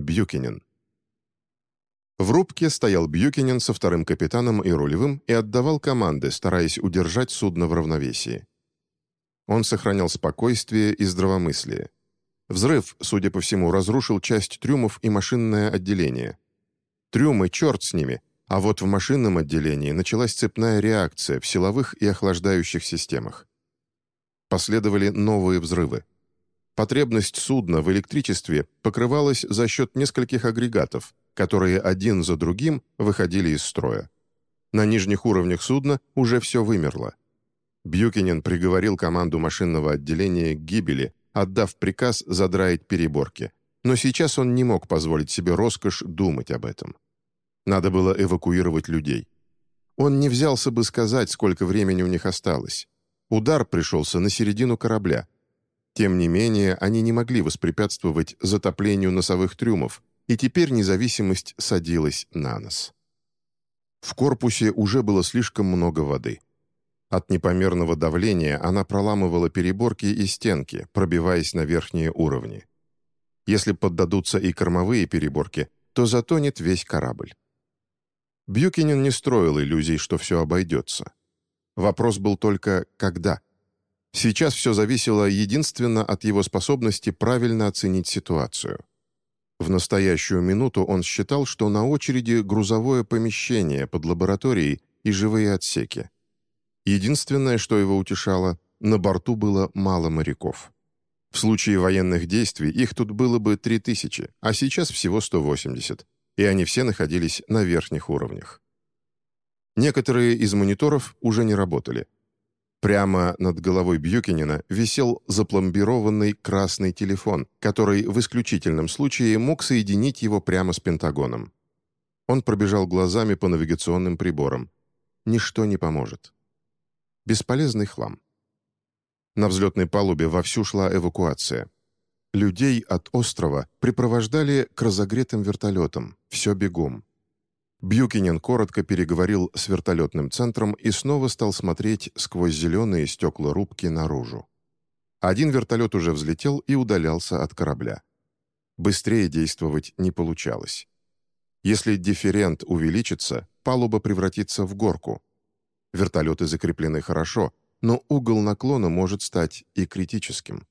Бьюкинен. В рубке стоял Бьюкинен со вторым капитаном и рулевым и отдавал команды, стараясь удержать судно в равновесии. Он сохранял спокойствие и здравомыслие. Взрыв, судя по всему, разрушил часть трюмов и машинное отделение. Трюмы, черт с ними, а вот в машинном отделении началась цепная реакция в силовых и охлаждающих системах. Последовали новые взрывы. Потребность судна в электричестве покрывалась за счет нескольких агрегатов, которые один за другим выходили из строя. На нижних уровнях судна уже все вымерло. Бьюкинен приговорил команду машинного отделения к гибели, отдав приказ задраить переборки. Но сейчас он не мог позволить себе роскошь думать об этом. Надо было эвакуировать людей. Он не взялся бы сказать, сколько времени у них осталось. Удар пришелся на середину корабля. Тем не менее, они не могли воспрепятствовать затоплению носовых трюмов, и теперь независимость садилась на нос. В корпусе уже было слишком много воды. От непомерного давления она проламывала переборки и стенки, пробиваясь на верхние уровни. Если поддадутся и кормовые переборки, то затонет весь корабль. Бьюкинен не строил иллюзий, что все обойдется. Вопрос был только «когда?». Сейчас все зависело единственно от его способности правильно оценить ситуацию. В настоящую минуту он считал, что на очереди грузовое помещение под лабораторией и живые отсеки. Единственное, что его утешало, на борту было мало моряков. В случае военных действий их тут было бы 3000, а сейчас всего 180 и они все находились на верхних уровнях. Некоторые из мониторов уже не работали. Прямо над головой Бьюкинина висел запломбированный красный телефон, который в исключительном случае мог соединить его прямо с Пентагоном. Он пробежал глазами по навигационным приборам. Ничто не поможет. Бесполезный хлам. На взлетной палубе вовсю шла эвакуация. Людей от острова припровождали к разогретым вертолетам, все бегом. Бьюкинен коротко переговорил с вертолетным центром и снова стал смотреть сквозь зеленые стекла рубки наружу. Один вертолет уже взлетел и удалялся от корабля. Быстрее действовать не получалось. Если дифферент увеличится, палуба превратится в горку. Вертолеты закреплены хорошо, но угол наклона может стать и критическим.